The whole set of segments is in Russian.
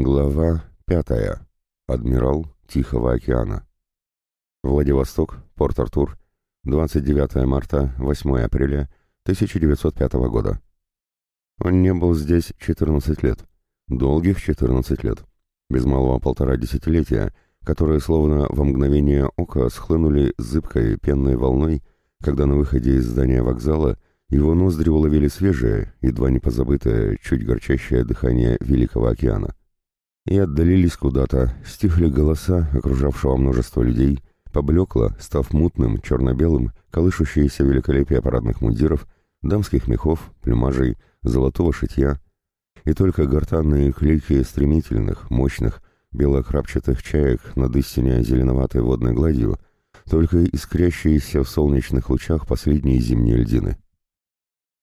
Глава пятая. Адмирал Тихого океана. Владивосток, Порт-Артур, 29 марта, 8 апреля 1905 года. Он не был здесь 14 лет. Долгих 14 лет. Без малого полтора десятилетия, которые словно во мгновение ока схлынули зыбкой пенной волной, когда на выходе из здания вокзала его ноздри уловили свежее, едва не позабытое, чуть горчащее дыхание Великого океана и отдалились куда-то, стихли голоса окружавшего множество людей, поблекло, став мутным, черно-белым, колышущееся великолепие парадных мундиров, дамских мехов, плюмажей, золотого шитья, и только гортанные клики стремительных, мощных, белокрапчатых чаек над истине зеленоватой водной гладью, только искрящиеся в солнечных лучах последние зимние льдины.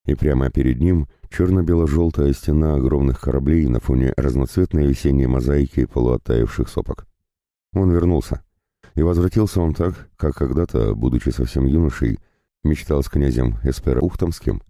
И прямо перед ним черно-бело-желтая стена огромных кораблей на фоне разноцветной весенней мозаики полуоттаивших сопок. Он вернулся. И возвратился он так, как когда-то, будучи совсем юношей, мечтал с князем Эспера Ухтомским.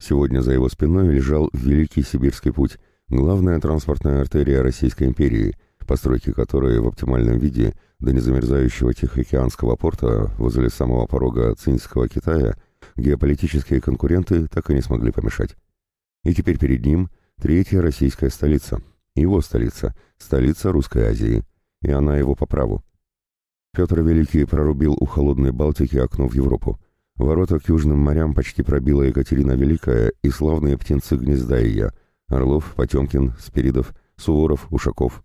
Сегодня за его спиной лежал Великий Сибирский путь, главная транспортная артерия Российской империи, постройки которой в оптимальном виде до незамерзающего Тихоокеанского порта возле самого порога Цинского Китая геополитические конкуренты так и не смогли помешать. И теперь перед ним третья российская столица, его столица, столица Русской Азии, и она его по праву. Петр Великий прорубил у холодной Балтики окно в Европу. Ворота к южным морям почти пробила Екатерина Великая и славные птенцы гнезда ее — Орлов, Потемкин, Спиридов, Суворов, Ушаков.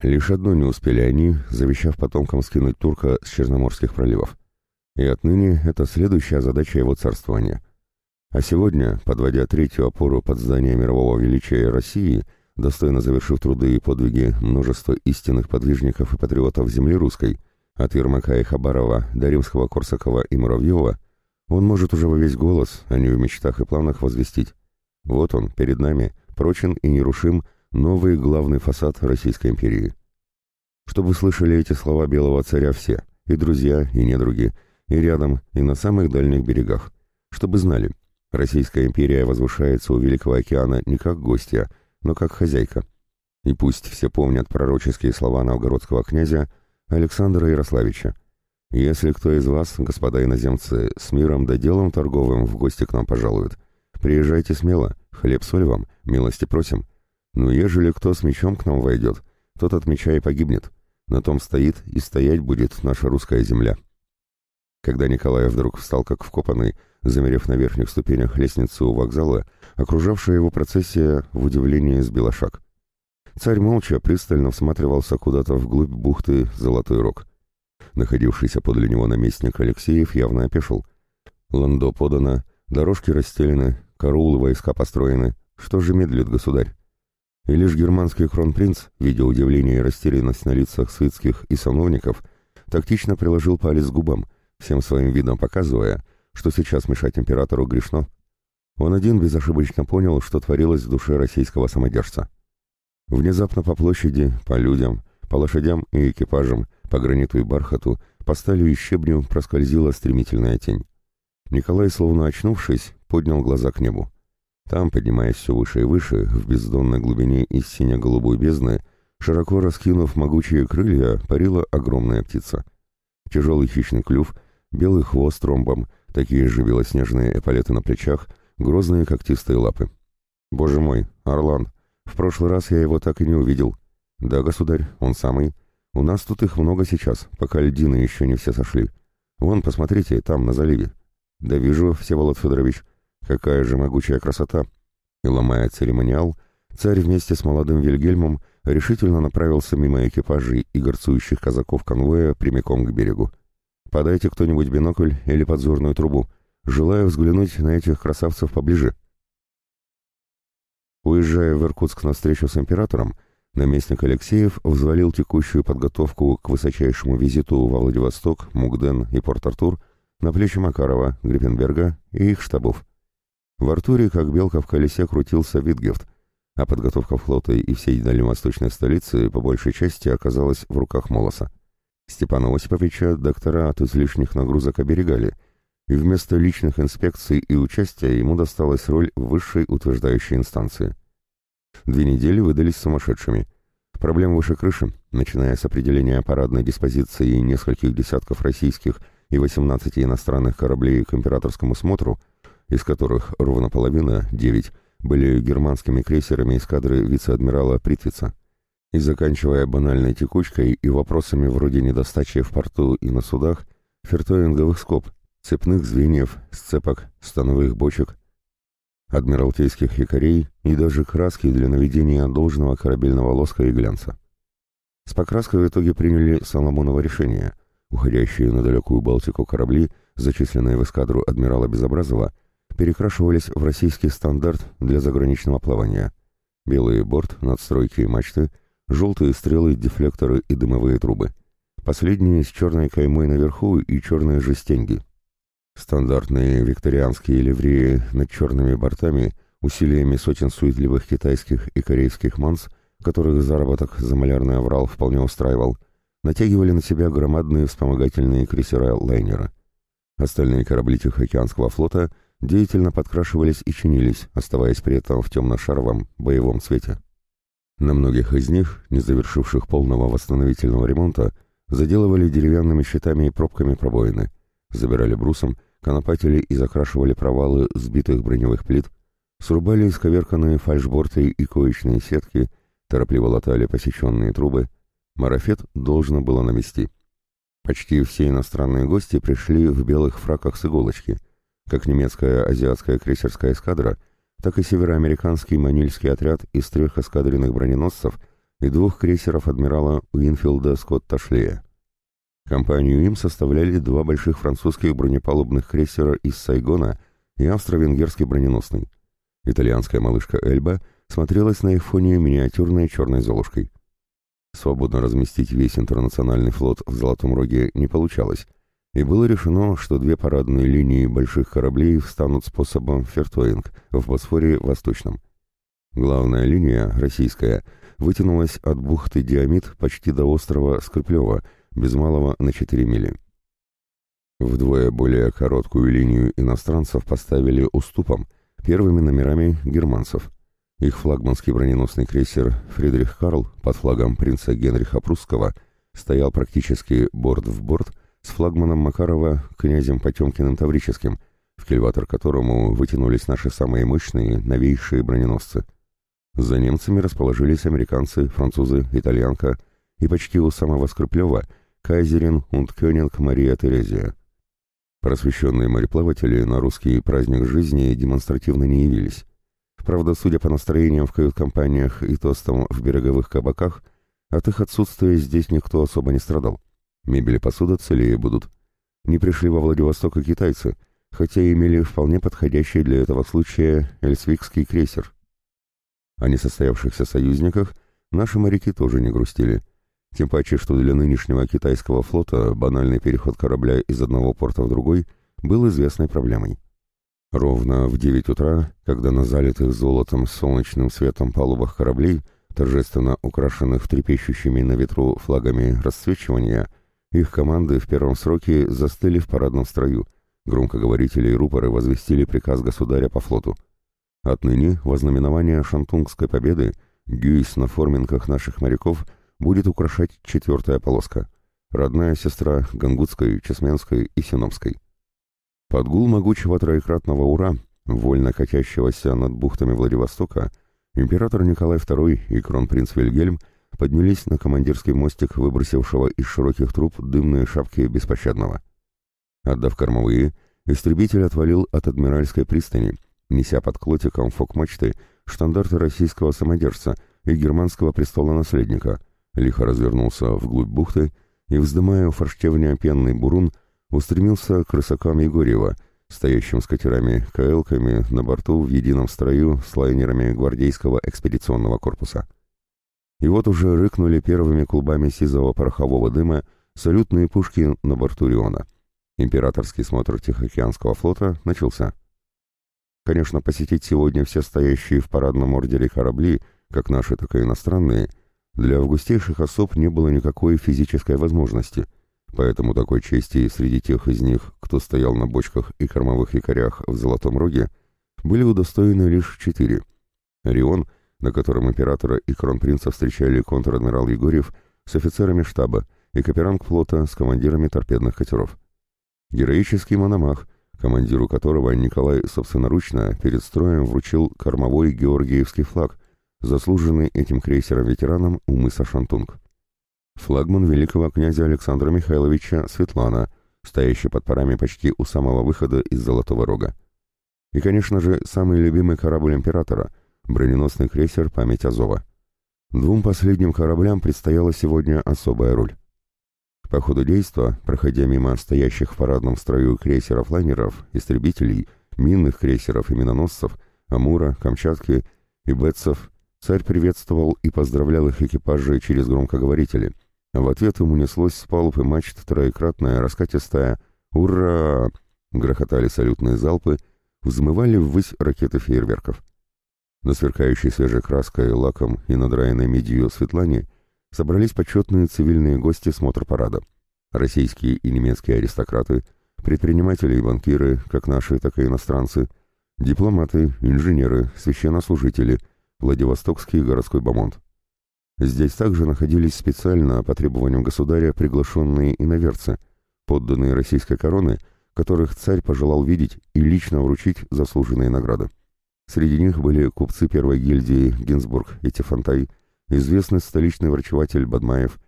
Лишь одно не успели они, завещав потомкам скинуть турка с Черноморских проливов. И отныне это следующая задача его царствования — а сегодня, подводя третью опору под здание мирового величия России, достойно завершив труды и подвиги множества истинных подвижников и патриотов земли русской, от Ермака и Хабарова до Римского-Корсакова и Муравьева, он может уже во весь голос, а не в мечтах и планах возвестить. Вот он, перед нами, прочен и нерушим, новый главный фасад Российской империи. Чтобы слышали эти слова белого царя все, и друзья, и недруги, и рядом, и на самых дальних берегах, чтобы знали – Российская империя возвышается у Великого океана не как гостья, но как хозяйка. И пусть все помнят пророческие слова новгородского князя Александра Ярославича. «Если кто из вас, господа иноземцы, с миром да делом торговым в гости к нам пожалует, приезжайте смело, хлеб-соль вам, милости просим. Но ежели кто с мечом к нам войдет, тот от меча и погибнет. На том стоит и стоять будет наша русская земля». Когда Николай вдруг встал как вкопанный, замерев на верхних ступенях лестницы у вокзала, окружавшая его процессия в удивлении сбила шаг. Царь молча пристально всматривался куда-то вглубь бухты Золотой Рог. Находившийся подле него наместник Алексеев явно опешил. Ландо подано, дорожки расстелены, караулы войска построены. Что же медлит государь? И лишь германский кронпринц, видя удивление и растерянность на лицах свитских и сановников, тактично приложил палец к губам, всем своим видом показывая, что сейчас мешать императору грешно. Он один безошибочно понял, что творилось в душе российского самодержца. Внезапно по площади, по людям, по лошадям и экипажам, по граниту и бархату, по стали и щебню проскользила стремительная тень. Николай, словно очнувшись, поднял глаза к небу. Там, поднимаясь все выше и выше, в бездонной глубине из сине-голубой бездны, широко раскинув могучие крылья, парила огромная птица. Тяжелый хищный клюв, белый хвост ромбом, Такие же белоснежные эполеты на плечах, грозные когтистые лапы. Боже мой, Орлан, в прошлый раз я его так и не увидел. Да, государь, он самый. У нас тут их много сейчас, пока льдины еще не все сошли. Вон, посмотрите, там, на заливе. Да вижу, Всеволод Федорович, какая же могучая красота. И ломая церемониал, царь вместе с молодым Вильгельмом решительно направился мимо экипажей и горцующих казаков конвоя прямиком к берегу. Подайте кто-нибудь бинокль или подзорную трубу. Желаю взглянуть на этих красавцев поближе. Уезжая в Иркутск на встречу с императором, наместник Алексеев взвалил текущую подготовку к высочайшему визиту во Владивосток, Мугден и Порт-Артур на плечи Макарова, Гриппенберга и их штабов. В Артуре, как белка в колесе, крутился Витгефт, а подготовка флота и всей дальневосточной столицы по большей части оказалась в руках Молоса. Степана Осиповича доктора от излишних нагрузок оберегали, и вместо личных инспекций и участия ему досталась роль высшей утверждающей инстанции. Две недели выдались сумасшедшими. Проблем выше крыши, начиная с определения парадной диспозиции нескольких десятков российских и 18 иностранных кораблей к императорскому смотру, из которых ровно половина, 9, были германскими крейсерами эскадры вице-адмирала Притвица, и заканчивая банальной текучкой и вопросами вроде недостачи в порту и на судах, фертоинговых скоб, цепных звеньев, сцепок, становых бочек, адмиралтейских якорей и даже краски для наведения должного корабельного лоска и глянца. С покраской в итоге приняли Соломоново решение. Уходящие на далекую Балтику корабли, зачисленные в эскадру адмирала Безобразова, перекрашивались в российский стандарт для заграничного плавания. Белый борт, надстройки и мачты, желтые стрелы, дефлекторы и дымовые трубы. Последние с черной каймой наверху и черные же стенги. Стандартные викторианские ливреи над черными бортами усилиями сотен суетливых китайских и корейских манс, которых заработок за малярный аврал вполне устраивал, натягивали на себя громадные вспомогательные крейсера-лайнера. Остальные корабли Тихоокеанского флота деятельно подкрашивались и чинились, оставаясь при этом в темно-шаровом боевом цвете. На многих из них, не завершивших полного восстановительного ремонта, заделывали деревянными щитами и пробками пробоины, забирали брусом конопатили и закрашивали провалы сбитых броневых плит, срубали исковерканные фальшборты и коечные сетки, торопливо латали посеченные трубы. Марафет должно было навести. Почти все иностранные гости пришли в белых фраках с иголочки, как немецкая азиатская крейсерская эскадра, так и североамериканский манильский отряд из трех эскадренных броненосцев и двух крейсеров адмирала Уинфилда Скотта Шлея. Компанию им составляли два больших французских бронепалубных крейсера из Сайгона и австро-венгерский броненосный. Итальянская малышка «Эльба» смотрелась на их фоне миниатюрной черной золушкой. Свободно разместить весь интернациональный флот в Золотом Роге не получалось, и было решено, что две парадные линии больших кораблей встанут способом фертоинг в Босфоре Восточном. Главная линия, российская, вытянулась от бухты Диамид почти до острова Скрыплева – без малого на 4 мили. Вдвое более короткую линию иностранцев поставили уступом, первыми номерами германцев. Их флагманский броненосный крейсер «Фридрих Карл» под флагом принца Генриха Прусского стоял практически борт в борт с флагманом Макарова князем Потемкиным Таврическим, в кильватор которому вытянулись наши самые мощные, новейшие броненосцы. За немцами расположились американцы, французы, итальянка, и почти у самого Скрыплева Кайзерин und Кёнинг Мария Терезия. Просвещенные мореплаватели на русский праздник жизни демонстративно не явились. Правда, судя по настроениям в кают-компаниях и тостам в береговых кабаках, от их отсутствия здесь никто особо не страдал. Мебель и посуда целее будут. Не пришли во Владивосток и китайцы, хотя имели вполне подходящий для этого случая эльсвикский крейсер. О несостоявшихся союзниках наши моряки тоже не грустили – тем паче, что для нынешнего китайского флота банальный переход корабля из одного порта в другой был известной проблемой. Ровно в 9 утра, когда на залитых золотом солнечным светом палубах кораблей, торжественно украшенных трепещущими на ветру флагами расцвечивания, их команды в первом сроке застыли в парадном строю, громкоговорители и рупоры возвестили приказ государя по флоту. Отныне вознаменование Шантунгской победы гюйс на форминках наших моряков – будет украшать четвертая полоска, родная сестра Гангутской, Чесменской и Синомской. Под гул могучего троекратного «Ура», вольно катящегося над бухтами Владивостока, император Николай II и кронпринц Вильгельм поднялись на командирский мостик, выбросившего из широких труб дымные шапки беспощадного. Отдав кормовые, истребитель отвалил от Адмиральской пристани, неся под клотиком фок-мачты штандарты российского самодержца и германского престола-наследника, лихо развернулся вглубь бухты и, вздымая форштевня пенный бурун, устремился к рысакам Егорьева, стоящим с катерами-каэлками на борту в едином строю с лайнерами гвардейского экспедиционного корпуса. И вот уже рыкнули первыми клубами сизого порохового дыма салютные пушки на борту Риона. Императорский смотр Тихоокеанского флота начался. Конечно, посетить сегодня все стоящие в парадном ордере корабли, как наши, так и иностранные, для августейших особ не было никакой физической возможности, поэтому такой чести среди тех из них, кто стоял на бочках и кормовых якорях в Золотом Роге, были удостоены лишь четыре. Рион, на котором императора и кронпринца встречали контр-адмирал Егорьев с офицерами штаба и каперанг флота с командирами торпедных катеров. Героический мономах, командиру которого Николай собственноручно перед строем вручил кормовой георгиевский флаг, заслуженный этим крейсером-ветераном у мыса Шантунг. Флагман великого князя Александра Михайловича Светлана, стоящий под парами почти у самого выхода из Золотого Рога. И, конечно же, самый любимый корабль императора — броненосный крейсер «Память Азова». Двум последним кораблям предстояла сегодня особая роль. По ходу действа, проходя мимо стоящих в парадном строю крейсеров-лайнеров, истребителей, минных крейсеров и миноносцев, Амура, Камчатки и Бетцев, царь приветствовал и поздравлял их экипажи через громкоговорители, а в ответ ему неслось с палуб и мачт троекратная раскатистая «Ура!» грохотали салютные залпы, взмывали ввысь ракеты фейерверков. На сверкающей свежей краской, лаком и надраенной медью Светлане собрались почетные цивильные гости смотр-парада. Российские и немецкие аристократы, предприниматели и банкиры, как наши, так и иностранцы, дипломаты, инженеры, священнослужители, Владивостокский городской бомонд. Здесь также находились специально по требованию государя приглашенные иноверцы, подданные российской короны, которых царь пожелал видеть и лично вручить заслуженные награды. Среди них были купцы первой гильдии Гинзбург и Тефантай, известный столичный врачеватель Бадмаев,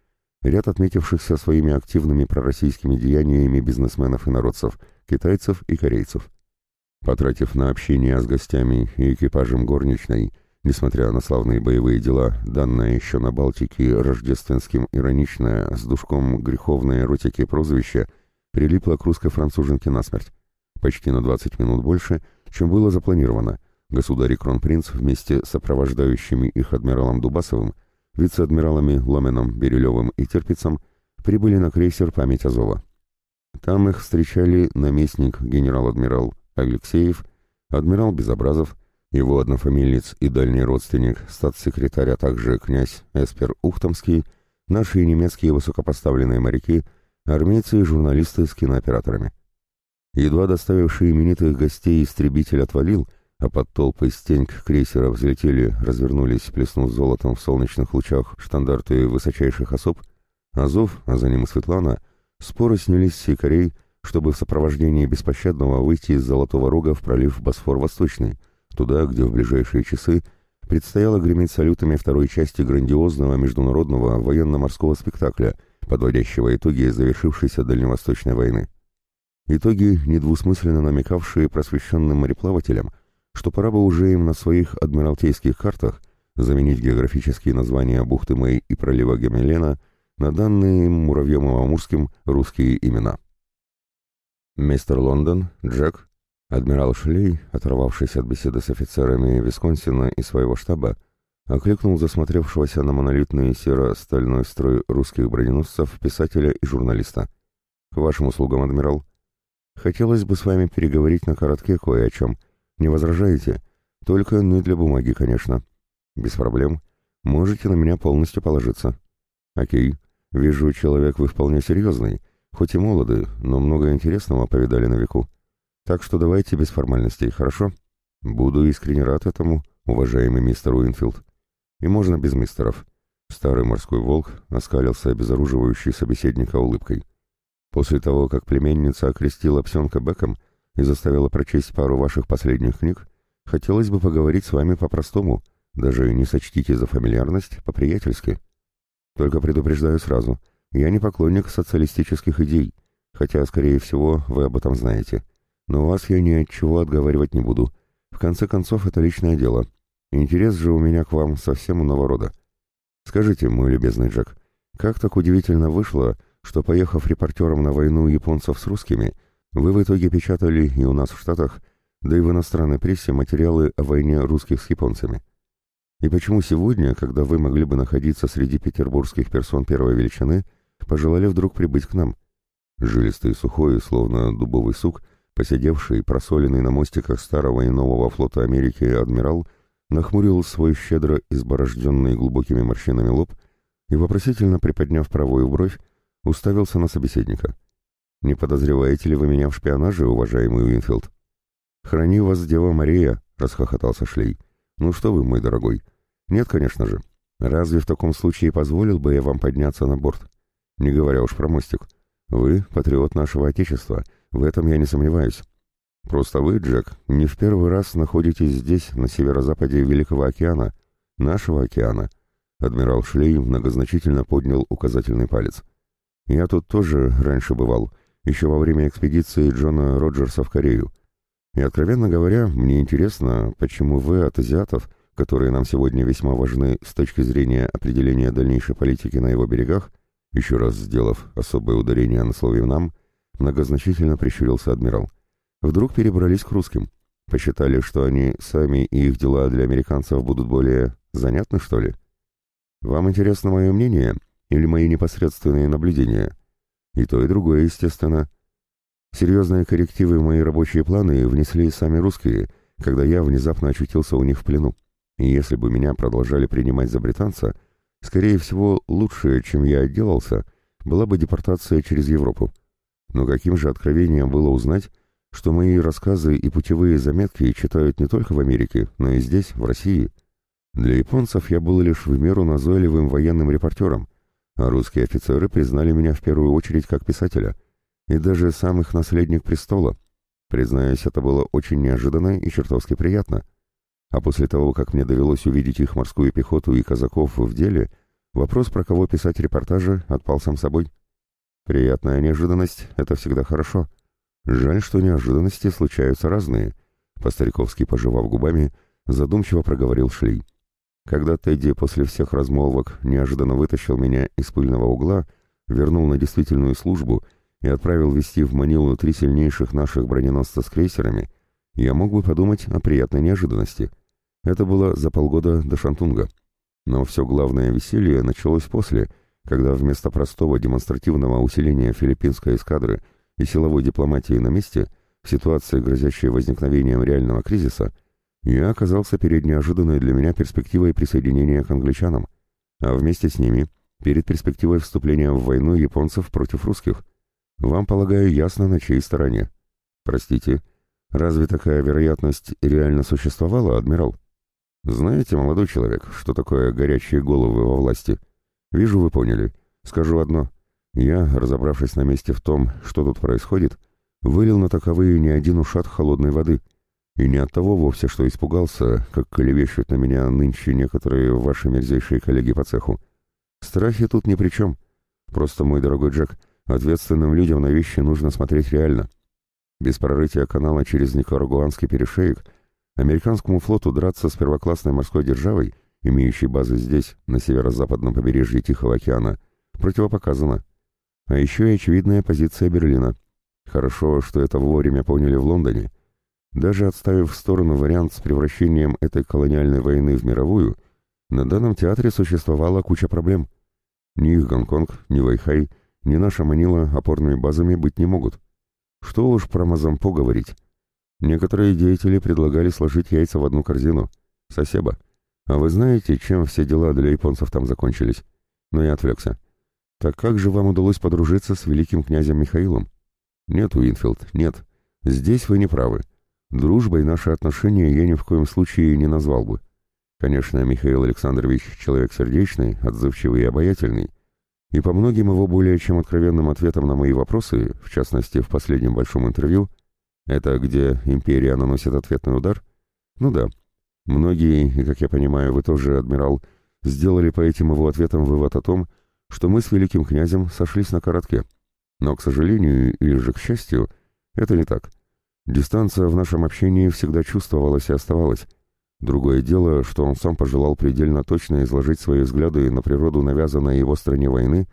ряд отметившихся своими активными пророссийскими деяниями бизнесменов и народцев, китайцев и корейцев. Потратив на общение с гостями и экипажем горничной, несмотря на славные боевые дела, данное еще на Балтике рождественским ироничное с душком греховной эротики прозвище прилипло к русской француженке насмерть. Почти на 20 минут больше, чем было запланировано – Государь и кронпринц вместе с сопровождающими их адмиралом Дубасовым, вице-адмиралами Ломеном, Берилевым и Терпицем прибыли на крейсер «Память Азова». Там их встречали наместник генерал-адмирал Алексеев, адмирал Безобразов, его однофамилец и дальний родственник, статс-секретарь, а также князь Эспер Ухтомский, наши и немецкие высокопоставленные моряки, армейцы и журналисты с кинооператорами. Едва доставивший именитых гостей истребитель отвалил — а под толпой стеньк крейсера взлетели, развернулись, плеснув золотом в солнечных лучах штандарты высочайших особ, Азов, а за ним и Светлана, споры снялись с якорей, чтобы в сопровождении беспощадного выйти из Золотого Рога в пролив Босфор-Восточный, туда, где в ближайшие часы предстояло греметь салютами второй части грандиозного международного военно-морского спектакля, подводящего итоги завершившейся Дальневосточной войны. Итоги, недвусмысленно намекавшие просвещенным мореплавателям, что пора бы уже им на своих адмиралтейских картах заменить географические названия бухты Мэй и пролива Гемелена на данные им муравьем и амурским русские имена. Мистер Лондон, Джек, адмирал Шлей, оторвавшись от беседы с офицерами Висконсина и своего штаба, окликнул засмотревшегося на монолитный серо-стальной строй русских броненосцев писателя и журналиста. «К вашим услугам, адмирал. Хотелось бы с вами переговорить на коротке кое о чем», не возражаете? Только не для бумаги, конечно. Без проблем. Можете на меня полностью положиться. Окей. Вижу, человек вы вполне серьезный. Хоть и молоды, но много интересного повидали на веку. Так что давайте без формальностей, хорошо? Буду искренне рад этому, уважаемый мистер Уинфилд. И можно без мистеров. Старый морской волк оскалился обезоруживающий собеседника улыбкой. После того, как племенница окрестила псенка Беком, и заставила прочесть пару ваших последних книг, хотелось бы поговорить с вами по-простому, даже не сочтите за фамильярность, по-приятельски. Только предупреждаю сразу, я не поклонник социалистических идей, хотя, скорее всего, вы об этом знаете. Но вас я ни от чего отговаривать не буду. В конце концов, это личное дело. Интерес же у меня к вам совсем иного рода. Скажите, мой любезный Джек, как так удивительно вышло, что, поехав репортером на войну японцев с русскими, вы в итоге печатали и у нас в Штатах, да и в иностранной прессе материалы о войне русских с японцами. И почему сегодня, когда вы могли бы находиться среди петербургских персон первой величины, пожелали вдруг прибыть к нам? Жилистый сухой, словно дубовый сук, посидевший, просоленный на мостиках старого и нового флота Америки адмирал, нахмурил свой щедро изборожденный глубокими морщинами лоб и, вопросительно приподняв правую бровь, уставился на собеседника — не подозреваете ли вы меня в шпионаже, уважаемый Уинфилд? Храни вас, Дева Мария, расхохотался Шлей. Ну что вы, мой дорогой, Нет, конечно же. Разве в таком случае позволил бы я вам подняться на борт? Не говоря уж про мостик. Вы — патриот нашего Отечества, в этом я не сомневаюсь. Просто вы, Джек, не в первый раз находитесь здесь, на северо-западе Великого океана, нашего океана. Адмирал Шлей многозначительно поднял указательный палец. Я тут тоже раньше бывал, еще во время экспедиции Джона Роджерса в Корею. И, откровенно говоря, мне интересно, почему вы от азиатов, которые нам сегодня весьма важны с точки зрения определения дальнейшей политики на его берегах, еще раз сделав особое ударение на слове «нам», многозначительно прищурился адмирал. Вдруг перебрались к русским. Посчитали, что они сами и их дела для американцев будут более занятны, что ли? Вам интересно мое мнение или мои непосредственные наблюдения? И то, и другое, естественно. Серьезные коррективы в мои рабочие планы внесли сами русские, когда я внезапно очутился у них в плену. И если бы меня продолжали принимать за британца, скорее всего, лучшее, чем я отделался, была бы депортация через Европу. Но каким же откровением было узнать, что мои рассказы и путевые заметки читают не только в Америке, но и здесь, в России. Для японцев я был лишь в меру назойливым военным репортером, а русские офицеры признали меня в первую очередь как писателя, и даже сам их наследник престола. Признаюсь, это было очень неожиданно и чертовски приятно. А после того, как мне довелось увидеть их морскую пехоту и казаков в деле, вопрос, про кого писать репортажи, отпал сам собой. Приятная неожиданность — это всегда хорошо. Жаль, что неожиданности случаются разные. По-стариковски пожевав губами, задумчиво проговорил Шлей. Когда Тедди после всех размолвок неожиданно вытащил меня из пыльного угла, вернул на действительную службу и отправил вести в Манилу три сильнейших наших броненосца с крейсерами, я мог бы подумать о приятной неожиданности. Это было за полгода до Шантунга. Но все главное веселье началось после, когда вместо простого демонстративного усиления филиппинской эскадры и силовой дипломатии на месте, в ситуации, грозящей возникновением реального кризиса, я оказался перед неожиданной для меня перспективой присоединения к англичанам, а вместе с ними перед перспективой вступления в войну японцев против русских. Вам, полагаю, ясно, на чьей стороне. Простите, разве такая вероятность реально существовала, адмирал? Знаете, молодой человек, что такое горячие головы во власти? Вижу, вы поняли. Скажу одно. Я, разобравшись на месте в том, что тут происходит, вылил на таковые не один ушат холодной воды — и не от того вовсе, что испугался, как колевещут на меня нынче некоторые ваши мерзейшие коллеги по цеху. Страхи тут ни при чем. Просто, мой дорогой Джек, ответственным людям на вещи нужно смотреть реально. Без прорытия канала через Никарагуанский перешеек американскому флоту драться с первоклассной морской державой, имеющей базы здесь, на северо-западном побережье Тихого океана, противопоказано. А еще и очевидная позиция Берлина. Хорошо, что это вовремя поняли в Лондоне — даже отставив в сторону вариант с превращением этой колониальной войны в мировую, на данном театре существовала куча проблем. Ни их Гонконг, ни Вайхай, ни наша Манила опорными базами быть не могут. Что уж про Мазампо говорить. Некоторые деятели предлагали сложить яйца в одну корзину. Сосеба. А вы знаете, чем все дела для японцев там закончились? Но я отвлекся. Так как же вам удалось подружиться с великим князем Михаилом? Нет, Уинфилд, нет. Здесь вы не правы. Дружбой наши отношения я ни в коем случае не назвал бы. Конечно, Михаил Александрович человек сердечный, отзывчивый и обаятельный, и по многим его более чем откровенным ответам на мои вопросы, в частности, в последнем большом интервью, это где империя наносит ответный удар? Ну да. Многие, и, как я понимаю, вы тоже, адмирал, сделали по этим его ответам вывод о том, что мы с великим князем сошлись на коротке. Но, к сожалению, или же к счастью, это не так. Дистанция в нашем общении всегда чувствовалась и оставалась. Другое дело, что он сам пожелал предельно точно изложить свои взгляды на природу навязанной его стране войны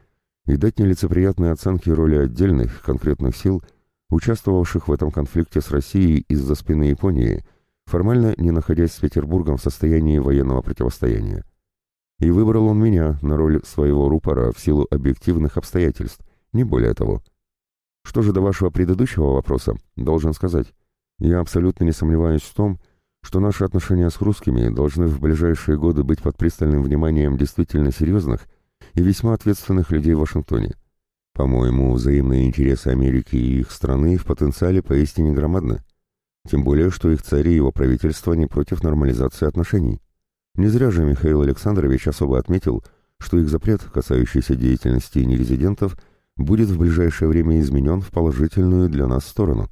и дать нелицеприятные оценки роли отдельных, конкретных сил, участвовавших в этом конфликте с Россией из-за спины Японии, формально не находясь с Петербургом в состоянии военного противостояния. И выбрал он меня на роль своего рупора в силу объективных обстоятельств, не более того. Что же до вашего предыдущего вопроса, должен сказать, я абсолютно не сомневаюсь в том, что наши отношения с русскими должны в ближайшие годы быть под пристальным вниманием действительно серьезных и весьма ответственных людей в Вашингтоне. По-моему, взаимные интересы Америки и их страны в потенциале поистине громадны. Тем более, что их царь и его правительство не против нормализации отношений. Не зря же Михаил Александрович особо отметил, что их запрет, касающийся деятельности нерезидентов, будет в ближайшее время изменен в положительную для нас сторону.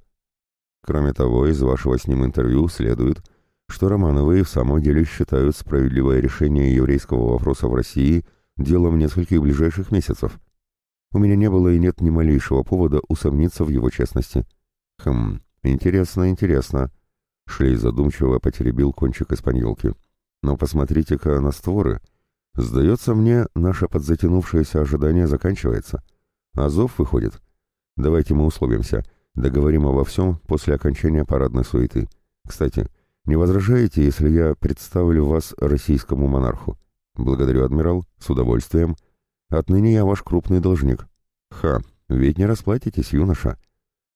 Кроме того, из вашего с ним интервью следует, что Романовы в самом деле считают справедливое решение еврейского вопроса в России делом нескольких ближайших месяцев. У меня не было и нет ни малейшего повода усомниться в его честности. Хм, интересно, интересно. Шлей задумчиво потеребил кончик испаньолки. Но посмотрите-ка на створы. Сдается мне, наше подзатянувшееся ожидание заканчивается. Азов выходит. Давайте мы условимся. Договорим обо всем после окончания парадной суеты. Кстати, не возражаете, если я представлю вас российскому монарху? Благодарю, адмирал, с удовольствием. Отныне я ваш крупный должник. Ха, ведь не расплатитесь, юноша.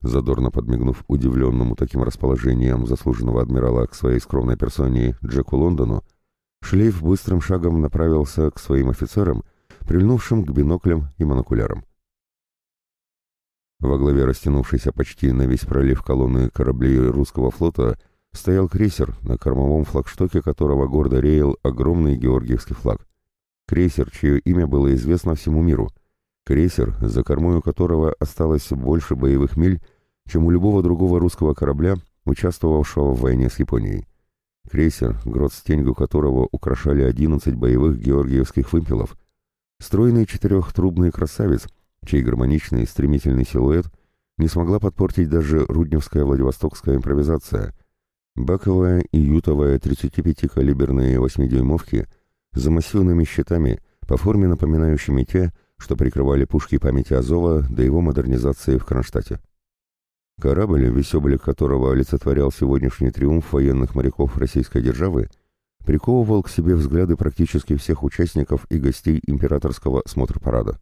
Задорно подмигнув удивленному таким расположением заслуженного адмирала к своей скромной персоне Джеку Лондону, шлейф быстрым шагом направился к своим офицерам, прильнувшим к биноклям и монокулярам. Во главе растянувшейся почти на весь пролив колонны кораблей русского флота стоял крейсер, на кормовом флагштоке которого гордо реял огромный георгиевский флаг. Крейсер, чье имя было известно всему миру. Крейсер, за кормою которого осталось больше боевых миль, чем у любого другого русского корабля, участвовавшего в войне с Японией. Крейсер, грот стеньгу которого украшали 11 боевых георгиевских вымпелов. Стройный четырехтрубный красавец — чей гармоничный и стремительный силуэт не смогла подпортить даже рудневская Владивостокская импровизация. Баковая и ютовая 35-калиберные 8-дюймовки за массивными щитами, по форме напоминающими те, что прикрывали пушки памяти Азова до его модернизации в Кронштадте. Корабль, весь облик которого олицетворял сегодняшний триумф военных моряков российской державы, приковывал к себе взгляды практически всех участников и гостей императорского смотр-парада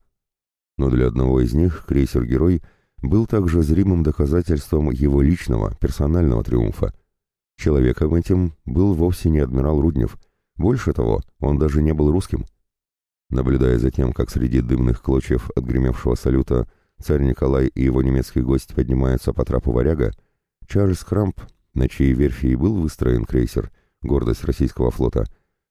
но для одного из них крейсер-герой был также зримым доказательством его личного, персонального триумфа. Человеком этим был вовсе не адмирал Руднев, больше того, он даже не был русским. Наблюдая за тем, как среди дымных клочьев отгремевшего салюта царь Николай и его немецкий гость поднимаются по трапу варяга, Чарльз Крамп, на чьей верфи и был выстроен крейсер, гордость российского флота,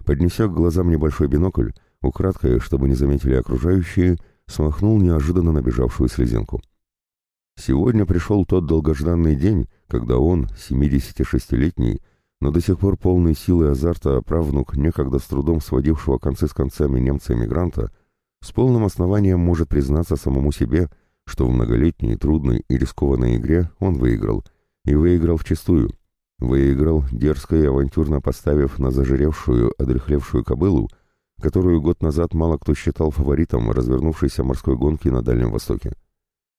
поднеся к глазам небольшой бинокль, украдкой, чтобы не заметили окружающие, смахнул неожиданно набежавшую слезинку. Сегодня пришел тот долгожданный день, когда он, 76-летний, но до сих пор полный силы и азарта правнук некогда с трудом сводившего концы с концами немца-эмигранта, с полным основанием может признаться самому себе, что в многолетней, трудной и рискованной игре он выиграл, и выиграл вчистую. Выиграл, дерзко и авантюрно поставив на зажиревшую, одрехлевшую кобылу которую год назад мало кто считал фаворитом развернувшейся морской гонки на Дальнем Востоке.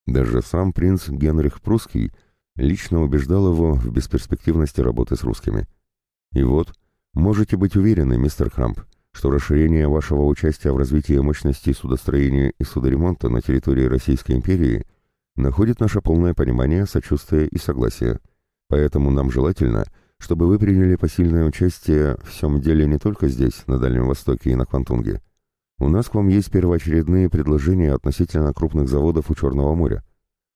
Даже сам принц Генрих Прусский лично убеждал его в бесперспективности работы с русскими. И вот, можете быть уверены, мистер Крамп, что расширение вашего участия в развитии мощностей судостроения и судоремонта на территории Российской империи находит наше полное понимание, сочувствие и согласие. Поэтому нам желательно – чтобы вы приняли посильное участие в всем деле не только здесь, на Дальнем Востоке и на Квантунге. У нас к вам есть первоочередные предложения относительно крупных заводов у Черного моря.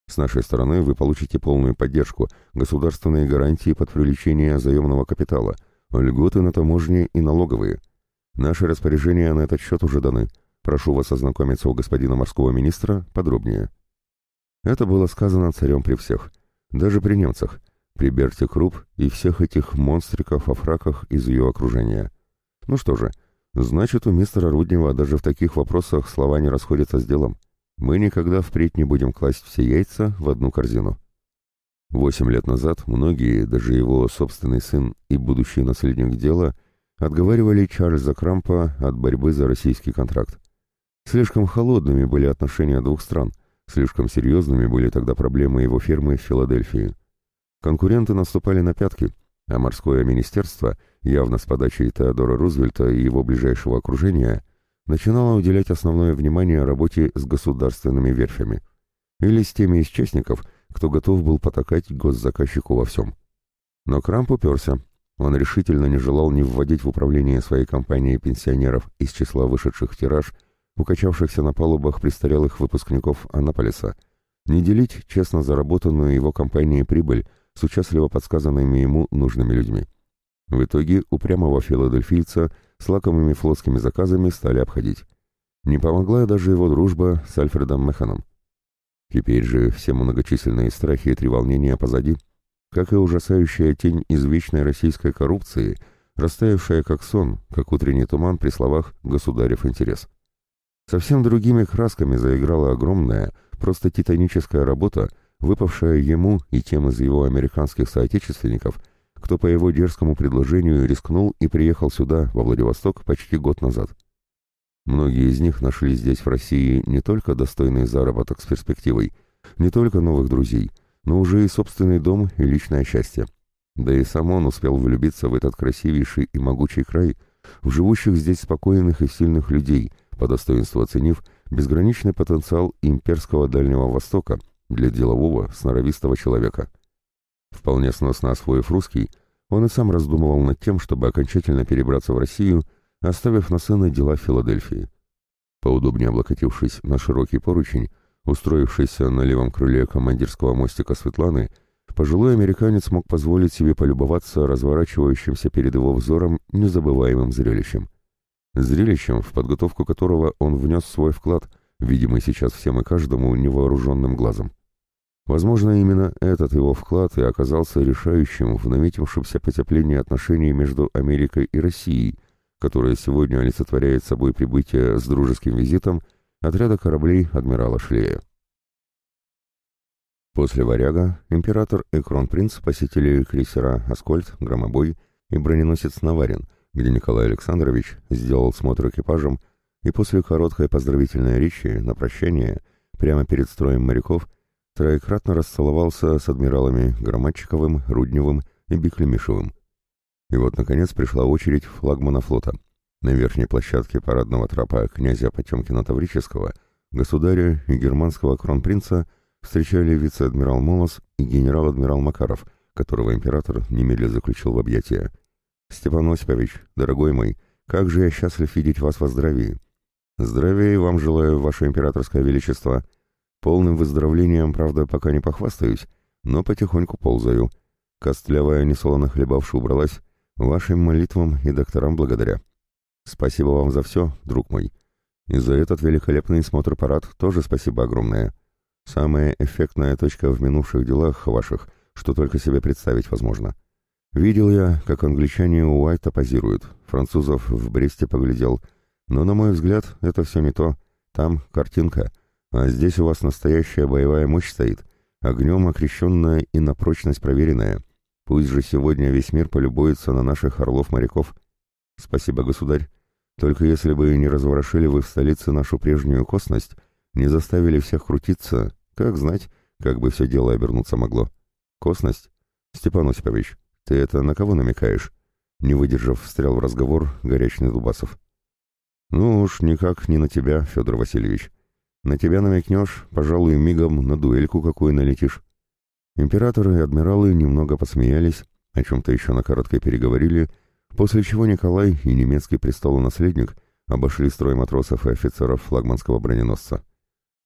С нашей стороны вы получите полную поддержку, государственные гарантии под привлечение заемного капитала, льготы на таможне и налоговые. Наши распоряжения на этот счет уже даны. Прошу вас ознакомиться у господина морского министра подробнее. Это было сказано царем при всех, даже при немцах, при Берте Круп и всех этих монстриков о фраках из ее окружения. Ну что же, значит, у мистера Руднева даже в таких вопросах слова не расходятся с делом. Мы никогда впредь не будем класть все яйца в одну корзину. Восемь лет назад многие, даже его собственный сын и будущий наследник дела, отговаривали Чарльза Крампа от борьбы за российский контракт. Слишком холодными были отношения двух стран, слишком серьезными были тогда проблемы его фермы в Филадельфии. Конкуренты наступали на пятки, а морское министерство, явно с подачи Теодора Рузвельта и его ближайшего окружения, начинало уделять основное внимание работе с государственными верфями или с теми из частников, кто готов был потакать госзаказчику во всем. Но Крамп уперся. Он решительно не желал не вводить в управление своей компании пенсионеров из числа вышедших в тираж, укачавшихся на палубах престарелых выпускников Анаполиса, не делить честно заработанную его компанией прибыль с участливо подсказанными ему нужными людьми. В итоге упрямого филадельфийца с лакомыми флотскими заказами стали обходить. Не помогла даже его дружба с Альфредом Механом. Теперь же все многочисленные страхи и треволнения позади, как и ужасающая тень извечной российской коррупции, растаявшая как сон, как утренний туман при словах «государев интерес». Совсем другими красками заиграла огромная, просто титаническая работа, выпавшая ему и тем из его американских соотечественников, кто по его дерзкому предложению рискнул и приехал сюда, во Владивосток, почти год назад. Многие из них нашли здесь, в России, не только достойный заработок с перспективой, не только новых друзей, но уже и собственный дом и личное счастье. Да и сам он успел влюбиться в этот красивейший и могучий край, в живущих здесь спокойных и сильных людей, по достоинству оценив безграничный потенциал имперского Дальнего Востока для делового, сноровистого человека. Вполне сносно освоив русский, он и сам раздумывал над тем, чтобы окончательно перебраться в Россию – оставив на сына дела Филадельфии. Поудобнее облокотившись на широкий поручень, устроившийся на левом крыле командирского мостика Светланы, пожилой американец мог позволить себе полюбоваться разворачивающимся перед его взором незабываемым зрелищем. Зрелищем, в подготовку которого он внес свой вклад, видимый сейчас всем и каждому невооруженным глазом. Возможно, именно этот его вклад и оказался решающим в наметившемся потеплении отношений между Америкой и Россией, которая сегодня олицетворяет собой прибытие с дружеским визитом отряда кораблей адмирала Шлея. После «Варяга» император и кронпринц посетили крейсера «Аскольд», «Громобой» и броненосец «Наварин», где Николай Александрович сделал смотр экипажем и после короткой поздравительной речи на прощание прямо перед строем моряков троекратно расцеловался с адмиралами Громадчиковым, Рудневым и Биклемишевым. И вот, наконец, пришла очередь флагмана флота. На верхней площадке парадного трапа князя Потемкина Таврического, государя и германского кронпринца встречали вице-адмирал Молос и генерал-адмирал Макаров, которого император немедленно заключил в объятия. «Степан Осипович, дорогой мой, как же я счастлив видеть вас во здравии!» «Здравия вам желаю, ваше императорское величество!» Полным выздоровлением, правда, пока не похвастаюсь, но потихоньку ползаю. Костлявая несолоно хлебавши убралась, Вашим молитвам и докторам благодаря. Спасибо вам за все, друг мой. И за этот великолепный смотр-парад тоже спасибо огромное. Самая эффектная точка в минувших делах ваших, что только себе представить возможно. Видел я, как англичане у Уайта позируют, французов в Бресте поглядел, но, на мой взгляд, это все не то. Там картинка, а здесь у вас настоящая боевая мощь стоит, огнем окрещенная и на прочность проверенная. Пусть же сегодня весь мир полюбуется на наших орлов-моряков. Спасибо, государь. Только если бы не разворошили вы в столице нашу прежнюю косность, не заставили всех крутиться, как знать, как бы все дело обернуться могло. Косность? Степан Осипович, ты это на кого намекаешь? Не выдержав, встрял в разговор горячный Дубасов. Ну уж никак не на тебя, Федор Васильевич. На тебя намекнешь, пожалуй, мигом на дуэльку какую налетишь. Императоры и адмиралы немного посмеялись, о чем-то еще на короткой переговорили, после чего Николай и немецкий престолонаследник обошли строй матросов и офицеров флагманского броненосца.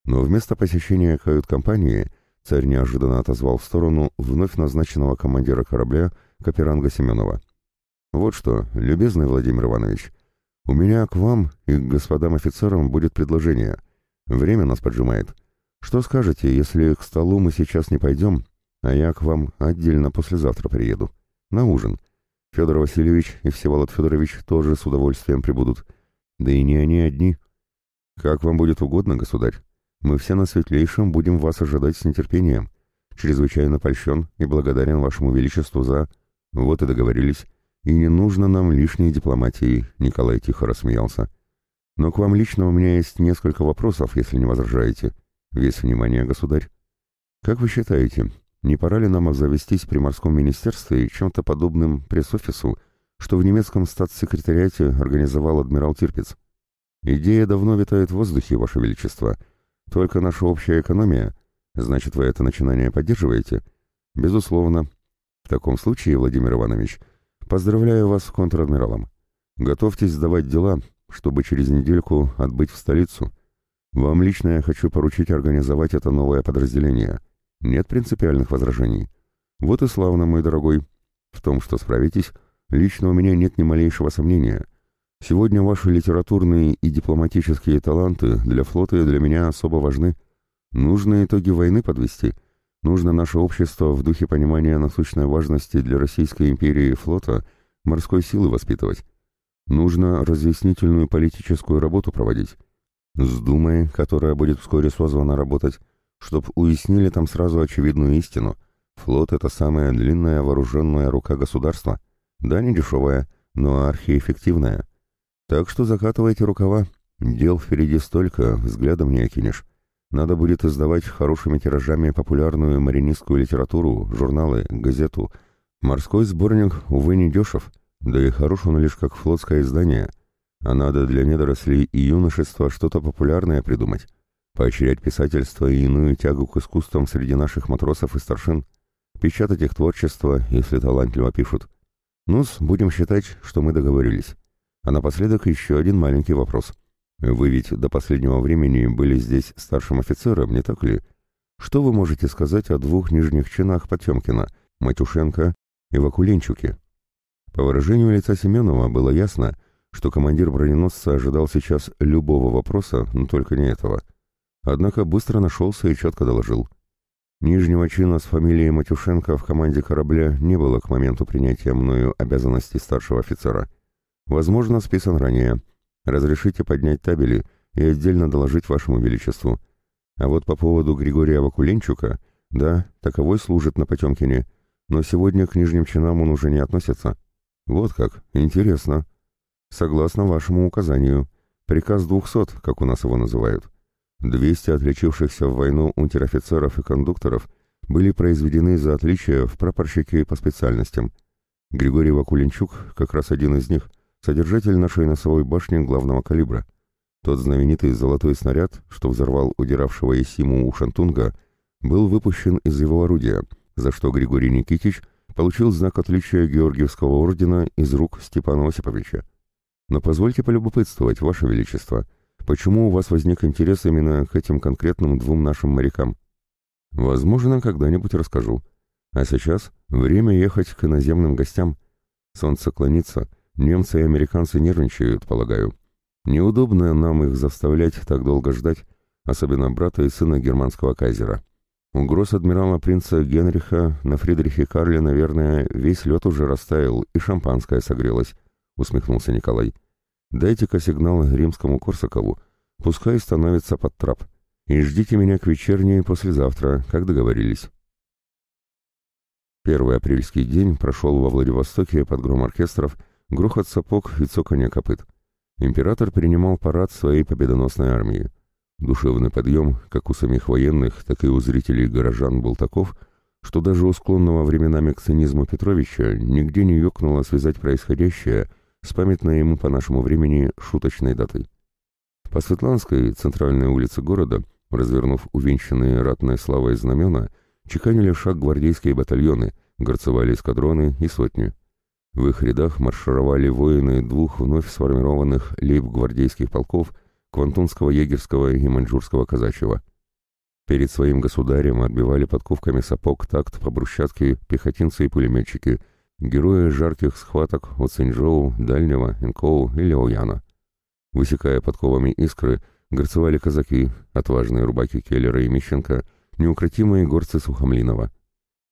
Но вместо посещения кают-компании царь неожиданно отозвал в сторону вновь назначенного командира корабля Каперанга Семенова. «Вот что, любезный Владимир Иванович, у меня к вам и к господам офицерам будет предложение. Время нас поджимает. Что скажете, если к столу мы сейчас не пойдем, а я к вам отдельно послезавтра приеду. На ужин. Федор Васильевич и Всеволод Федорович тоже с удовольствием прибудут. Да и не они одни. Как вам будет угодно, государь. Мы все на светлейшем будем вас ожидать с нетерпением. Чрезвычайно польщен и благодарен вашему величеству за... Вот и договорились. И не нужно нам лишней дипломатии, Николай тихо рассмеялся. Но к вам лично у меня есть несколько вопросов, если не возражаете. Весь внимание, государь. Как вы считаете, не пора ли нам обзавестись при морском министерстве чем-то подобным пресс-офису, что в немецком статс-секретариате организовал адмирал Тирпиц? Идея давно витает в воздухе, Ваше Величество. Только наша общая экономия. Значит, вы это начинание поддерживаете? Безусловно. В таком случае, Владимир Иванович, поздравляю вас с контр-адмиралом. Готовьтесь сдавать дела, чтобы через недельку отбыть в столицу. Вам лично я хочу поручить организовать это новое подразделение. Нет принципиальных возражений. Вот и славно, мой дорогой. В том, что справитесь, лично у меня нет ни малейшего сомнения. Сегодня ваши литературные и дипломатические таланты для флота и для меня особо важны. Нужно итоги войны подвести. Нужно наше общество в духе понимания насущной важности для Российской империи флота морской силы воспитывать. Нужно разъяснительную политическую работу проводить. С Думой, которая будет вскоре созвана работать, чтоб уяснили там сразу очевидную истину. Флот — это самая длинная вооруженная рука государства. Да, не дешевая, но архиэффективная. Так что закатывайте рукава. Дел впереди столько, взглядом не окинешь. Надо будет издавать хорошими тиражами популярную маринистскую литературу, журналы, газету. Морской сборник, увы, не дешев, да и хорош он лишь как флотское издание. А надо для недорослей и юношества что-то популярное придумать. Поощрять писательство и иную тягу к искусствам среди наших матросов и старшин. Печатать их творчество, если талантливо пишут. ну будем считать, что мы договорились. А напоследок еще один маленький вопрос. Вы ведь до последнего времени были здесь старшим офицером, не так ли? Что вы можете сказать о двух нижних чинах Потемкина, Матюшенко и Вакуленчуке? По выражению лица Семенова было ясно, что командир броненосца ожидал сейчас любого вопроса, но только не этого. Однако быстро нашелся и четко доложил. Нижнего чина с фамилией Матюшенко в команде корабля не было к моменту принятия мною обязанностей старшего офицера. Возможно, списан ранее. Разрешите поднять табели и отдельно доложить вашему величеству. А вот по поводу Григория Вакуленчука, да, таковой служит на Потемкине, но сегодня к нижним чинам он уже не относится. Вот как, интересно. Согласно вашему указанию, приказ двухсот, как у нас его называют. 200 отличившихся в войну унтер-офицеров и кондукторов были произведены за отличие в прапорщики по специальностям. Григорий Вакуленчук как раз один из них, содержатель нашей носовой башни главного калибра. Тот знаменитый золотой снаряд, что взорвал удиравшего Есиму у Шантунга, был выпущен из его орудия, за что Григорий Никитич получил знак отличия Георгиевского ордена из рук Степана Осиповича. Но позвольте полюбопытствовать, Ваше Величество, почему у вас возник интерес именно к этим конкретным двум нашим морякам? Возможно, когда-нибудь расскажу. А сейчас время ехать к иноземным гостям. Солнце клонится, немцы и американцы нервничают, полагаю. Неудобно нам их заставлять так долго ждать, особенно брата и сына германского кайзера. Угроз адмирала принца Генриха на Фридрихе Карле, наверное, весь лед уже растаял, и шампанское согрелось. — усмехнулся Николай. «Дайте-ка сигнал римскому Корсакову, пускай становится под трап, и ждите меня к вечерней послезавтра, как договорились». Первый апрельский день прошел во Владивостоке под гром оркестров, грохот сапог и цоканье копыт. Император принимал парад своей победоносной армии. Душевный подъем, как у самих военных, так и у зрителей горожан был таков, что даже у склонного временами к цинизму Петровича нигде не ёкнуло связать происходящее с памятной ему по нашему времени шуточной датой. По Светланской, центральной улице города, развернув увенчанные ратной славой знамена, чеканили шаг гвардейские батальоны, горцевали эскадроны и сотни. В их рядах маршировали воины двух вновь сформированных лейб-гвардейских полков Квантунского егерского и маньчжурского казачьего. Перед своим государем отбивали подковками сапог такт по брусчатке пехотинцы и пулеметчики – герои жарких схваток от Синьчжоу, Дальнего, Инкоу и Ляояна. Высекая подковами искры, горцевали казаки, отважные рубаки Келлера и Мищенко, неукротимые горцы Сухомлинова.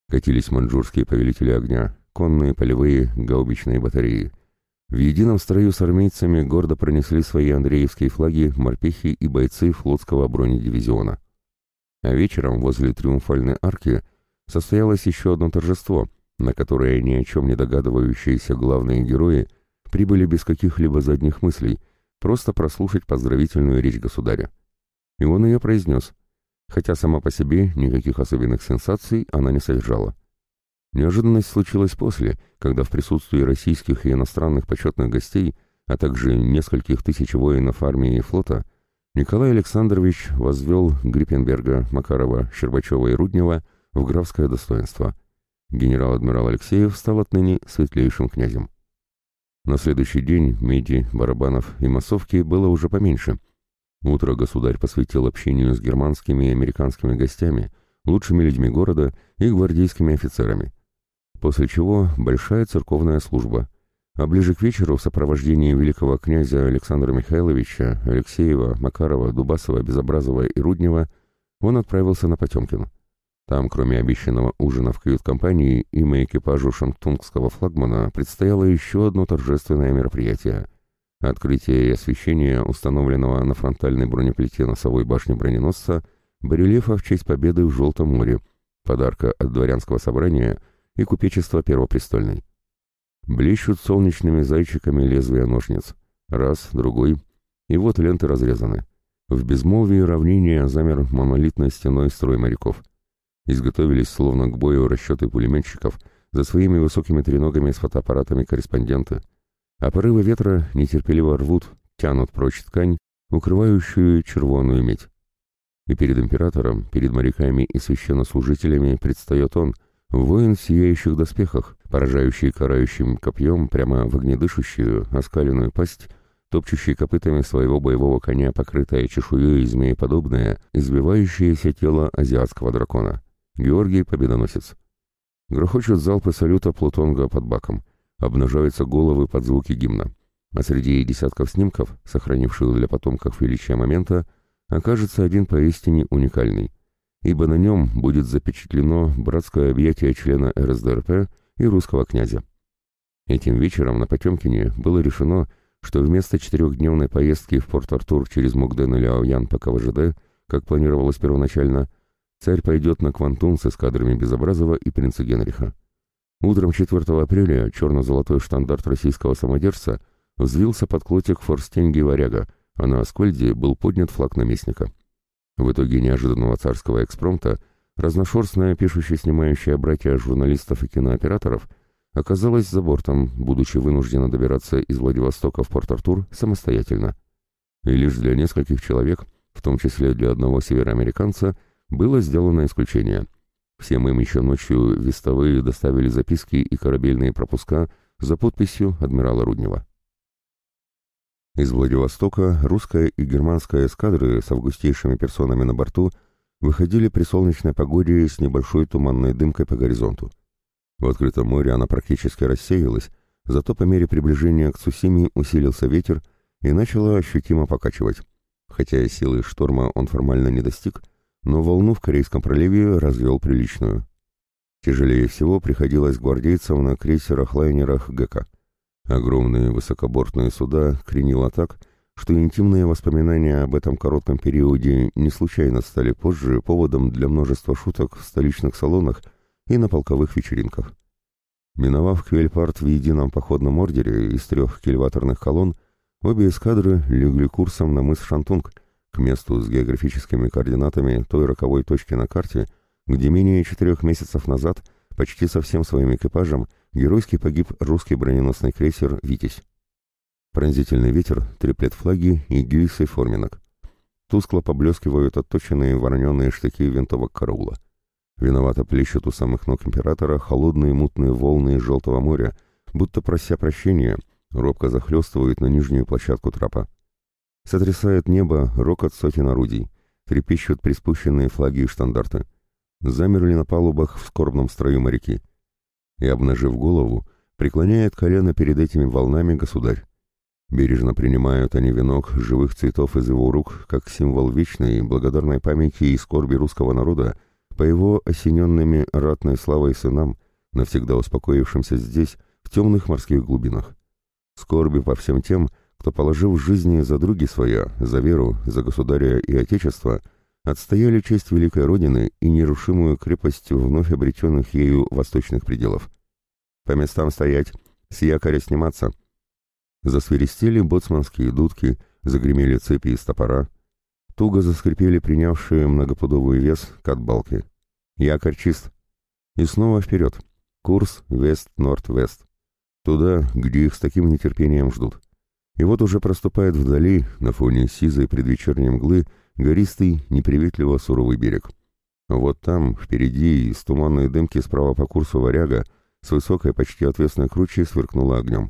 Катились маньчжурские повелители огня, конные, полевые, гаубичные батареи. В едином строю с армейцами гордо пронесли свои андреевские флаги морпехи и бойцы флотского бронедивизиона. А вечером возле Триумфальной арки состоялось еще одно торжество, на которое ни о чем не догадывающиеся главные герои прибыли без каких-либо задних мыслей, просто прослушать поздравительную речь государя. И он ее произнес, хотя сама по себе никаких особенных сенсаций она не содержала. Неожиданность случилась после, когда в присутствии российских и иностранных почетных гостей, а также нескольких тысяч воинов армии и флота, Николай Александрович возвел Гриппенберга, Макарова, Щербачева и Руднева в графское достоинство – Генерал-адмирал Алексеев стал отныне светлейшим князем. На следующий день меди, барабанов и массовки было уже поменьше. Утро государь посвятил общению с германскими и американскими гостями, лучшими людьми города и гвардейскими офицерами. После чего большая церковная служба. а ближе к вечеру в сопровождении великого князя Александра Михайловича, Алексеева, Макарова, Дубасова, Безобразова и Руднева он отправился на Потемкин. Там, кроме обещанного ужина в кают-компании, им и экипажу шантунгского флагмана предстояло еще одно торжественное мероприятие — открытие и освещение установленного на фронтальной бронеплите носовой башни броненосца барельефа в честь победы в Желтом море, подарка от дворянского собрания и купечества Первопрестольной. Блещут солнечными зайчиками лезвия ножниц. Раз, другой. И вот ленты разрезаны. В безмолвии равнения замер монолитной стеной строй моряков. Изготовились словно к бою расчеты пулеметчиков, за своими высокими треногами с фотоаппаратами корреспонденты. А порывы ветра нетерпеливо рвут, тянут прочь ткань, укрывающую червоную медь. И перед императором, перед моряками и священнослужителями предстает он, воин в сияющих доспехах, поражающий карающим копьем прямо в огнедышащую, оскаленную пасть, топчущий копытами своего боевого коня, покрытое чешуей змееподобное, избивающееся тело азиатского дракона. Георгий Победоносец. Грохочут залпы салюта Плутонга под баком. Обнажаются головы под звуки гимна. А среди десятков снимков, сохранивших для потомков величия момента, окажется один поистине уникальный, ибо на нем будет запечатлено братское объятие члена РСДРП и русского князя. Этим вечером на Потемкине было решено, что вместо четырехдневной поездки в Порт-Артур через Мукден и Ляоян по КВЖД, как планировалось первоначально, царь пойдет на Квантун с эскадрами Безобразова и принца Генриха. Утром 4 апреля черно-золотой штандарт российского самодержца взвился под клотик форстеньги «Варяга», а на Аскольде был поднят флаг наместника. В итоге неожиданного царского экспромта разношерстное пишущее-снимающее братья журналистов и кинооператоров оказалось за бортом, будучи вынуждена добираться из Владивостока в Порт-Артур самостоятельно. И лишь для нескольких человек, в том числе для одного североамериканца, было сделано исключение. Всем им еще ночью вестовые доставили записки и корабельные пропуска за подписью адмирала Руднева. Из Владивостока русская и германская эскадры с августейшими персонами на борту выходили при солнечной погоде с небольшой туманной дымкой по горизонту. В открытом море она практически рассеялась, зато по мере приближения к Цусиме усилился ветер и начало ощутимо покачивать. Хотя силы шторма он формально не достиг, но волну в Корейском проливе развел приличную. Тяжелее всего приходилось гвардейцам на крейсерах-лайнерах ГК. Огромные высокобортные суда кренило так, что интимные воспоминания об этом коротком периоде не случайно стали позже поводом для множества шуток в столичных салонах и на полковых вечеринках. Миновав Квельпарт в едином походном ордере из трех кильваторных колонн, обе эскадры легли курсом на мыс Шантунг, к месту с географическими координатами той роковой точки на карте, где менее четырех месяцев назад почти со всем своим экипажем геройски погиб русский броненосный крейсер «Витязь». Пронзительный ветер треплет флаги и гильсы форминок. Тускло поблескивают отточенные вороненные штыки винтовок караула. Виновато плещут у самых ног императора холодные мутные волны из Желтого моря, будто прося прощения, робко захлестывают на нижнюю площадку трапа. Сотрясает небо рокот сотен орудий, трепещут приспущенные флаги и штандарты. Замерли на палубах в скорбном строю моряки — и, обнажив голову, преклоняет колено перед этими волнами государь. Бережно принимают они венок живых цветов из его рук как символ вечной благодарной памяти и скорби русского народа по его осененными ратной славой сынам, навсегда успокоившимся здесь, в темных морских глубинах. Скорби по всем тем, кто, положив жизни за други своя, за веру, за государя и отечество, отстояли честь великой Родины и нерушимую крепость вновь обретенных ею восточных пределов. По местам стоять, с якоря сниматься. Засверестели боцманские дудки, загремели цепи из топора. Туго заскрипели принявшие многопудовый вес катбалки. Якорь чист. И снова вперед. Курс вест-норд-вест. Туда, где их с таким нетерпением ждут. И вот уже проступает вдали, на фоне сизой предвечерней мглы, гористый, неприветливо суровый берег. Вот там, впереди, из туманной дымки справа по курсу варяга, с высокой, почти отвесной кручи сверкнула огнем.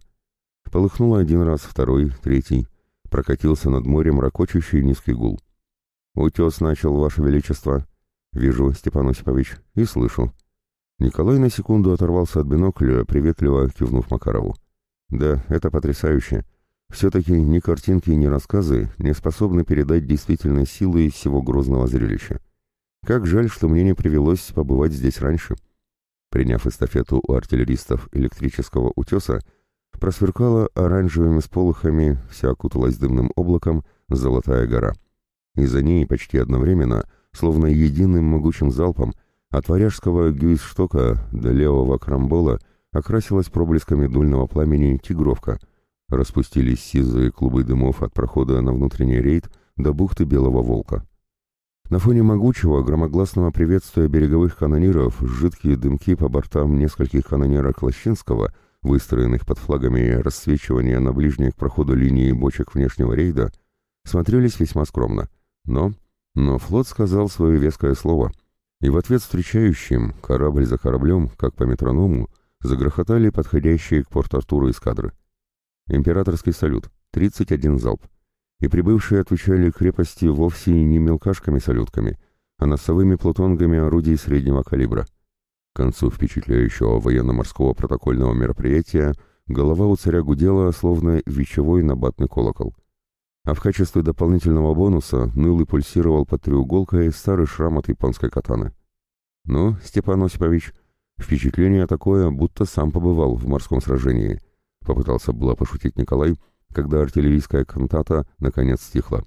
Полыхнуло один раз, второй, третий. Прокатился над морем ракочущий низкий гул. «Утес начал, Ваше Величество!» «Вижу, Степан Осипович, и слышу». Николай на секунду оторвался от бинокля, приветливо кивнув Макарову. Да, это потрясающе. Все-таки ни картинки, ни рассказы не способны передать действительной силы всего грозного зрелища. Как жаль, что мне не привелось побывать здесь раньше. Приняв эстафету у артиллеристов электрического утеса, просверкала оранжевыми сполохами, вся окуталась дымным облаком, золотая гора. И за ней почти одновременно, словно единым могучим залпом, от варяжского гюйсштока до левого крамбола окрасилась проблесками дульного пламени тигровка. Распустились сизые клубы дымов от прохода на внутренний рейд до бухты Белого Волка. На фоне могучего, громогласного приветствия береговых канониров жидкие дымки по бортам нескольких канонерок Лощинского, выстроенных под флагами рассвечивания на ближней к проходу линии бочек внешнего рейда, смотрелись весьма скромно. Но, но флот сказал свое веское слово, и в ответ встречающим, корабль за кораблем, как по метроному, загрохотали подходящие к Порт-Артуру эскадры. Императорский салют, 31 залп и прибывшие отвечали крепости вовсе не мелкашками-салютками, а носовыми плутонгами орудий среднего калибра. К концу впечатляющего военно-морского протокольного мероприятия голова у царя гудела, словно вечевой набатный колокол. А в качестве дополнительного бонуса ныл и пульсировал под треуголкой старый шрам от японской катаны. «Ну, Степан Осипович, впечатление такое, будто сам побывал в морском сражении», — попытался было пошутить Николай, — когда артиллерийская кантата наконец стихла.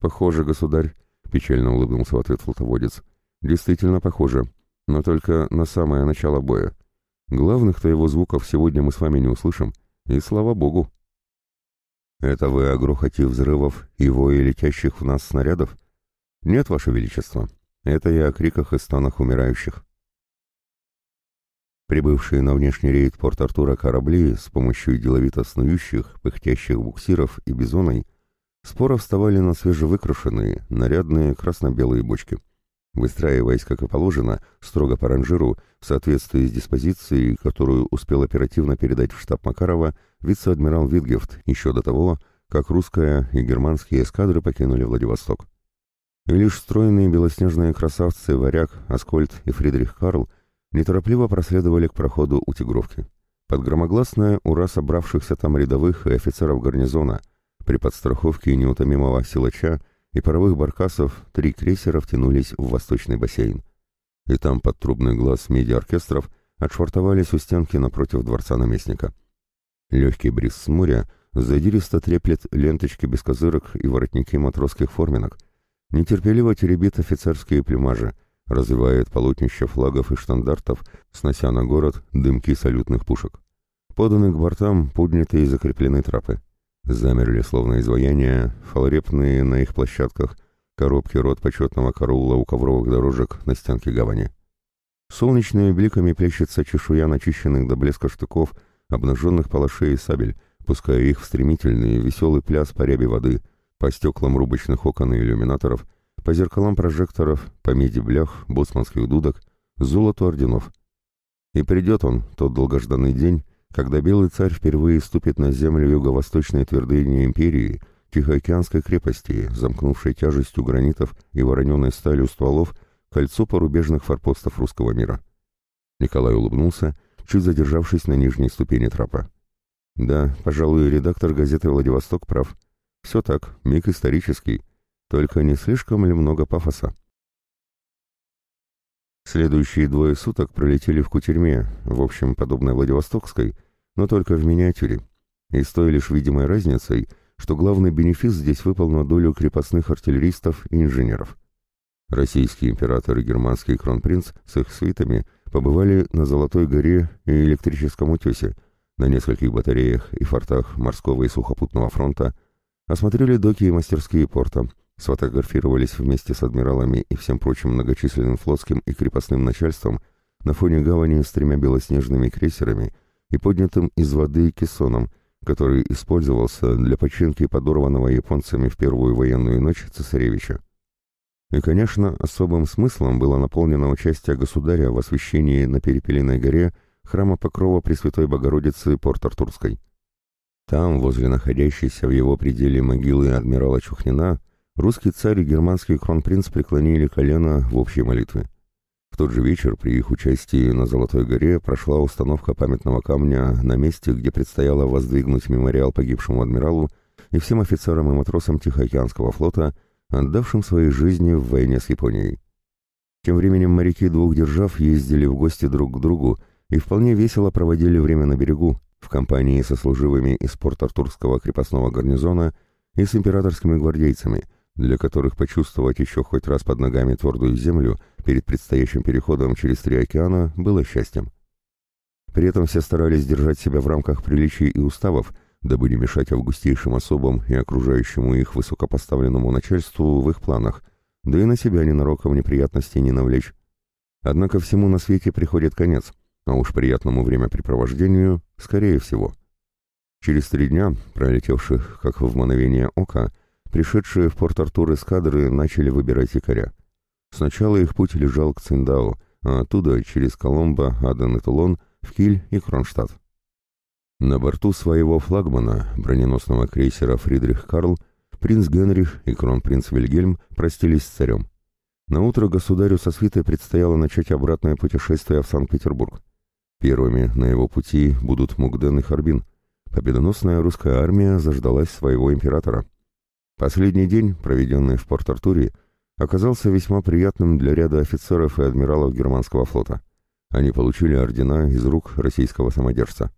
«Похоже, государь», — печально улыбнулся в ответ флотоводец. «Действительно похоже, но только на самое начало боя. Главных-то его звуков сегодня мы с вами не услышим, и слава богу». «Это вы о грохоте взрывов и вое летящих в нас снарядов?» «Нет, ваше величество, это я о криках и станах умирающих». Прибывшие на внешний рейд Порт-Артура корабли с помощью деловито снующих, пыхтящих буксиров и бизоной споро вставали на свежевыкрашенные, нарядные красно-белые бочки. Выстраиваясь, как и положено, строго по ранжиру, в соответствии с диспозицией, которую успел оперативно передать в штаб Макарова вице-адмирал Витгефт еще до того, как русская и германские эскадры покинули Владивосток. И лишь стройные белоснежные красавцы Варяг, Аскольд и Фридрих Карл неторопливо проследовали к проходу у Тигровки. Под громогласное «Ура!» собравшихся там рядовых и офицеров гарнизона, при подстраховке неутомимого силача и паровых баркасов три крейсера втянулись в восточный бассейн. И там под трубный глаз медиа-оркестров отшвартовались у стенки напротив дворца наместника. Легкий бриз с моря задиристо треплет ленточки без козырок и воротники матросских форминок, нетерпеливо теребит офицерские плюмажи — развивает полотнище флагов и штандартов, снося на город дымки салютных пушек. Поданы к бортам поднятые и закреплены трапы. Замерли, словно изваяния, фалрепные на их площадках, коробки рот почетного караула у ковровых дорожек на стенке гавани. Солнечными бликами плещется чешуя начищенных до блеска штыков, обнаженных палашей и сабель, пуская их в стремительный веселый пляс по рябе воды, по стеклам рубочных окон и иллюминаторов — по зеркалам прожекторов, по меди блях, боцманских дудок, золоту орденов. И придет он, тот долгожданный день, когда белый царь впервые ступит на землю юго-восточной твердыни империи, Тихоокеанской крепости, замкнувшей тяжестью гранитов и вороненой сталью стволов кольцо порубежных форпостов русского мира. Николай улыбнулся, чуть задержавшись на нижней ступени трапа. Да, пожалуй, редактор газеты «Владивосток» прав. Все так, миг исторический, только не слишком ли много пафоса? Следующие двое суток пролетели в кутерьме, в общем, подобной Владивостокской, но только в миниатюре, и с той лишь видимой разницей, что главный бенефис здесь выпал на долю крепостных артиллеристов и инженеров. Российский император и германский кронпринц с их свитами побывали на Золотой горе и Электрическом утесе, на нескольких батареях и фортах морского и сухопутного фронта, осмотрели доки и мастерские порта, сфотографировались вместе с адмиралами и всем прочим многочисленным флотским и крепостным начальством на фоне гавани с тремя белоснежными крейсерами и поднятым из воды кессоном, который использовался для починки подорванного японцами в первую военную ночь цесаревича. И, конечно, особым смыслом было наполнено участие государя в освящении на Перепелиной горе храма Покрова Пресвятой Богородицы Порт-Артурской. Там, возле находящейся в его пределе могилы адмирала Чухнина, русский царь и германский кронпринц преклонили колено в общей молитве. В тот же вечер при их участии на Золотой горе прошла установка памятного камня на месте, где предстояло воздвигнуть мемориал погибшему адмиралу и всем офицерам и матросам Тихоокеанского флота, отдавшим свои жизни в войне с Японией. Тем временем моряки двух держав ездили в гости друг к другу и вполне весело проводили время на берегу, в компании со служивыми из Порт-Артурского крепостного гарнизона и с императорскими гвардейцами, для которых почувствовать еще хоть раз под ногами твердую землю перед предстоящим переходом через три океана было счастьем. При этом все старались держать себя в рамках приличий и уставов, дабы не мешать августейшим особам и окружающему их высокопоставленному начальству в их планах, да и на себя ненароком неприятностей не навлечь. Однако всему на свете приходит конец, а уж приятному времяпрепровождению, скорее всего. Через три дня, пролетевших как в мгновение ока, пришедшие в Порт-Артур эскадры начали выбирать якоря. Сначала их путь лежал к Циндау, а оттуда через Коломбо, Аден и Тулон в Киль и Кронштадт. На борту своего флагмана, броненосного крейсера «Фридрих Карл», принц Генрих и кронпринц Вильгельм простились с царем. На утро государю со свитой предстояло начать обратное путешествие в Санкт-Петербург. Первыми на его пути будут Мугден и Харбин. Победоносная русская армия заждалась своего императора. Последний день, проведенный в Порт-Артуре, оказался весьма приятным для ряда офицеров и адмиралов германского флота. Они получили ордена из рук российского самодержца.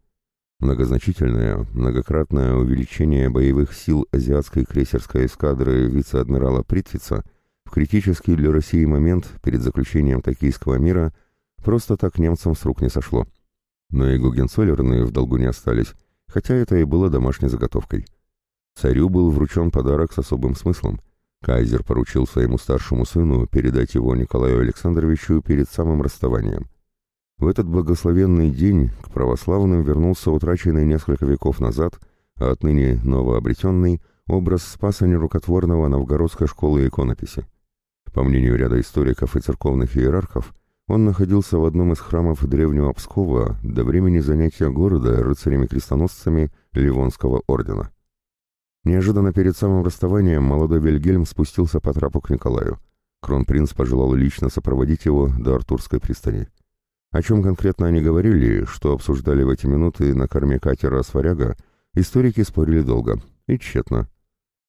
Многозначительное, многократное увеличение боевых сил азиатской крейсерской эскадры вице-адмирала Притвица в критический для России момент перед заключением Токийского мира просто так немцам с рук не сошло. Но и Гугенцоллерны в долгу не остались, хотя это и было домашней заготовкой. Царю был вручен подарок с особым смыслом. Кайзер поручил своему старшему сыну передать его Николаю Александровичу перед самым расставанием. В этот благословенный день к православным вернулся утраченный несколько веков назад, а отныне новообретенный, образ Спаса Нерукотворного Новгородской школы иконописи. По мнению ряда историков и церковных иерархов, он находился в одном из храмов древнего Пскова до времени занятия города рыцарями-крестоносцами Ливонского ордена. Неожиданно перед самым расставанием молодой Вильгельм спустился по трапу к Николаю. Кронпринц пожелал лично сопроводить его до Артурской пристани. О чем конкретно они говорили, что обсуждали в эти минуты на корме катера «Сваряга», историки спорили долго, и тщетно.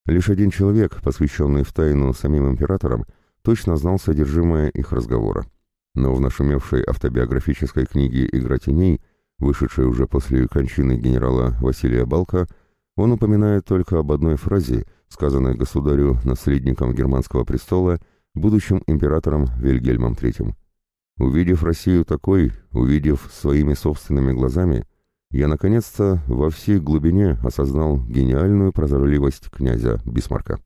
Лишь один человек, посвященный в тайну самим императорам, точно знал содержимое их разговора. Но в нашумевшей автобиографической книге «Игра теней», вышедшей уже после кончины генерала Василия Балка, он упоминает только об одной фразе, сказанной государю, наследником германского престола, будущим императором Вильгельмом III. Увидев Россию такой, увидев своими собственными глазами, я наконец-то во всей глубине осознал гениальную прозорливость князя Бисмарка.